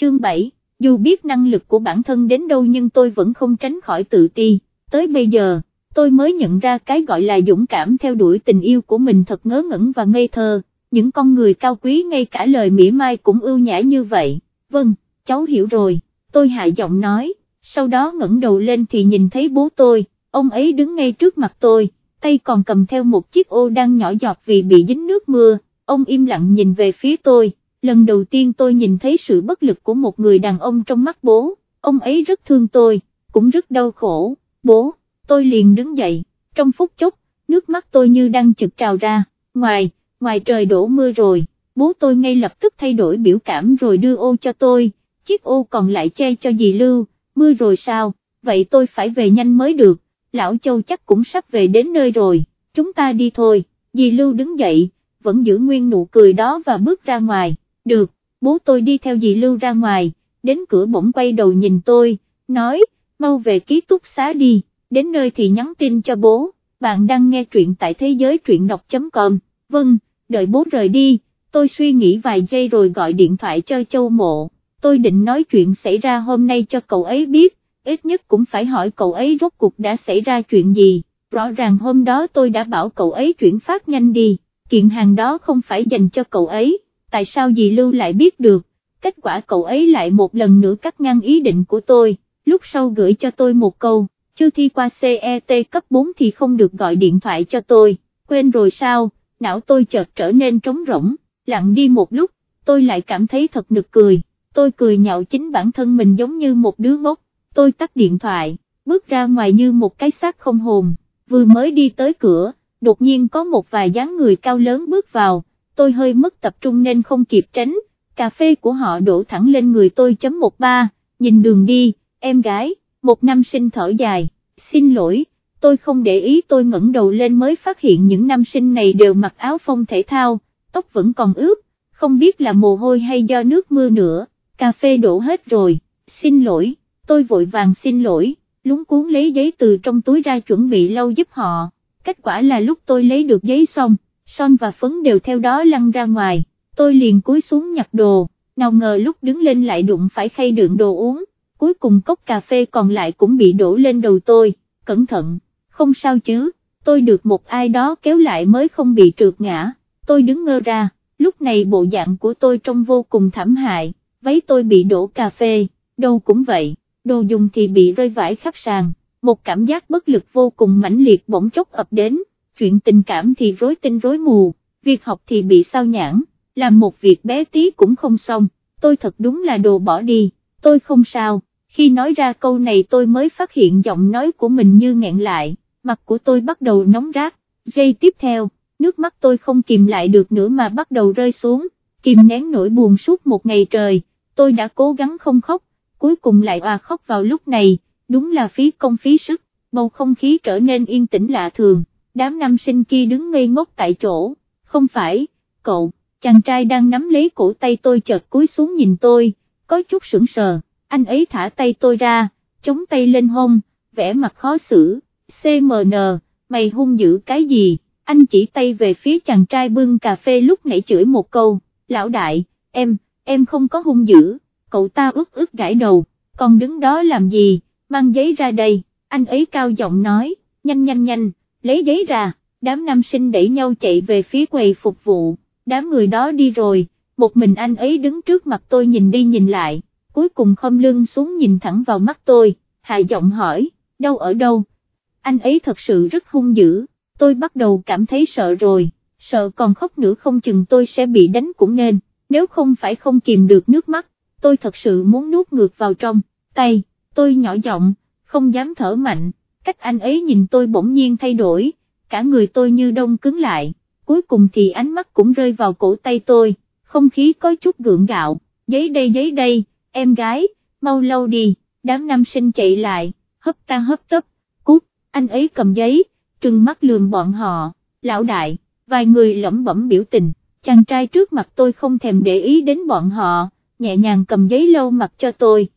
chương 7, dù biết năng lực của bản thân đến đâu nhưng tôi vẫn không tránh khỏi tự ti, tới bây giờ, tôi mới nhận ra cái gọi là dũng cảm theo đuổi tình yêu của mình thật ngớ ngẩn và ngây thơ, những con người cao quý ngay cả lời mỉa mai cũng ưu nhã như vậy, vâng, cháu hiểu rồi, tôi hạ giọng nói, sau đó ngẩng đầu lên thì nhìn thấy bố tôi, ông ấy đứng ngay trước mặt tôi, tay còn cầm theo một chiếc ô đang nhỏ giọt vì bị dính nước mưa, ông im lặng nhìn về phía tôi, lần đầu tiên tôi nhìn thấy sự bất lực của một người đàn ông trong mắt bố, ông ấy rất thương tôi, cũng rất đau khổ, bố, tôi liền đứng dậy, trong phút chốc, nước mắt tôi như đang trực trào ra, ngoài, ngoài trời đổ mưa rồi, bố tôi ngay lập tức thay đổi biểu cảm rồi đưa ô cho tôi, chiếc ô còn lại che cho dì Lưu, mưa rồi sao, vậy tôi phải về nhanh mới được, lão Châu chắc cũng sắp về đến nơi rồi, chúng ta đi thôi, dì Lưu đứng dậy, vẫn giữ nguyên nụ cười đó và bước ra ngoài, được, bố tôi đi theo dì Lưu ra ngoài, đến cửa bỗng quay đầu nhìn tôi, nói, mau về ký túc xá đi, đến nơi thì nhắn tin cho bố, bạn đang nghe truyện tại thế giới truyện đọc.com, vâng, đợi bố rời đi, tôi suy nghĩ vài giây rồi gọi điện thoại cho Châu Mộ, tôi định nói chuyện xảy ra hôm nay cho cậu ấy biết, ít nhất cũng phải hỏi cậu ấy rốt cuộc đã xảy ra chuyện gì, rõ ràng hôm đó tôi đã bảo cậu ấy chuyển phát nhanh đi, kiện hàng đó không phải dành cho cậu ấy, tại sao dì Lưu lại biết được, kết quả cậu ấy lại một lần nữa cắt ngang ý định của tôi, lúc sau gửi cho tôi một câu, chưa thi qua CET cấp 4 thì không được gọi điện thoại cho tôi, quên rồi sao, não tôi chợt trở nên trống rỗng, lặng đi một lúc, tôi lại cảm thấy thật nực cười, tôi cười nhạo chính bản thân mình giống như một đứa ngốc, tôi tắt điện thoại, bước ra ngoài như một cái xác không hồn, vừa mới đi tới cửa, đột nhiên có một vài dáng người cao lớn bước vào, tôi hơi mất tập trung nên không kịp tránh, cà phê của họ đổ thẳng lên người tôi chấm một ba, nhìn đường đi, em gái, một nam sinh thở dài, xin lỗi, tôi không để ý tôi ngẩng đầu lên mới phát hiện những nam sinh này đều mặc áo phông thể thao, tóc vẫn còn ướt, không biết là mồ hôi hay do nước mưa nữa, cà phê đổ hết rồi, xin lỗi, tôi vội vàng xin lỗi, lúng cuốn lấy giấy từ trong túi ra chuẩn bị lau giúp họ, kết quả là lúc tôi lấy được giấy xong, son và phấn đều theo đó lăn ra ngoài, tôi liền cúi xuống nhặt đồ, nào ngờ lúc đứng lên lại đụng phải khay đựng đồ uống, cuối cùng cốc cà phê còn lại cũng bị đổ lên đầu tôi, cẩn thận, không sao chứ, tôi được một ai đó kéo lại mới không bị trượt ngã, tôi đứng ngơ ra, lúc này bộ dạng của tôi trông vô cùng thảm hại, váy tôi bị đổ cà phê, đâu cũng vậy, đồ dùng thì bị rơi vãi khắp sàn, một cảm giác bất lực vô cùng mãnh liệt bỗng chốc ập đến, chuyện tình cảm thì rối tinh rối mù, việc học thì bị sao nhãn, làm một việc bé tí cũng không xong, tôi thật đúng là đồ bỏ đi, tôi không sao, khi nói ra câu này tôi mới phát hiện giọng nói của mình như nghẹn lại, mặt của tôi bắt đầu nóng rát, giây tiếp theo, nước mắt tôi không kìm lại được nữa mà bắt đầu rơi xuống, kìm nén nỗi buồn suốt một ngày trời, tôi đã cố gắng không khóc, cuối cùng lại hòa khóc vào lúc này, đúng là phí công phí sức, bầu không khí trở nên yên tĩnh lạ thường, đám nam sinh kia đứng ngây ngốc tại chỗ, không phải, cậu, chàng trai đang nắm lấy cổ tay tôi chợt cúi xuống nhìn tôi, có chút sững sờ, anh ấy thả tay tôi ra, chống tay lên hông, vẻ mặt khó xử, CMN, mày hung dữ cái gì, anh chỉ tay về phía chàng trai bưng cà phê lúc nãy chửi một câu, lão đại, em, em không có hung dữ, cậu ta ướt ướt gãi đầu, còn đứng đó làm gì, mang giấy ra đây, anh ấy cao giọng nói, nhanh nhanh nhanh, lấy giấy ra, đám nam sinh đẩy nhau chạy về phía quầy phục vụ, đám người đó đi rồi, một mình anh ấy đứng trước mặt tôi nhìn đi nhìn lại, cuối cùng không lưng xuống nhìn thẳng vào mắt tôi, hạ giọng hỏi, đâu ở đâu, anh ấy thật sự rất hung dữ, tôi bắt đầu cảm thấy sợ rồi, sợ còn khóc nữa không chừng tôi sẽ bị đánh cũng nên, nếu không phải không kìm được nước mắt, tôi thật sự muốn nuốt ngược vào trong, tay, tôi nhỏ giọng, không dám thở mạnh, cách anh ấy nhìn tôi bỗng nhiên thay đổi, cả người tôi như đông cứng lại, cuối cùng thì ánh mắt cũng rơi vào cổ tay tôi, không khí có chút gượng gạo, giấy đây giấy đây, em gái, mau lâu đi, đám nam sinh chạy lại, hấp ta hấp tấp, cút, anh ấy cầm giấy, trừng mắt lườm bọn họ, lão đại, vài người lẩm bẩm biểu tình, chàng trai trước mặt tôi không thèm để ý đến bọn họ, nhẹ nhàng cầm giấy lâu mặt cho tôi,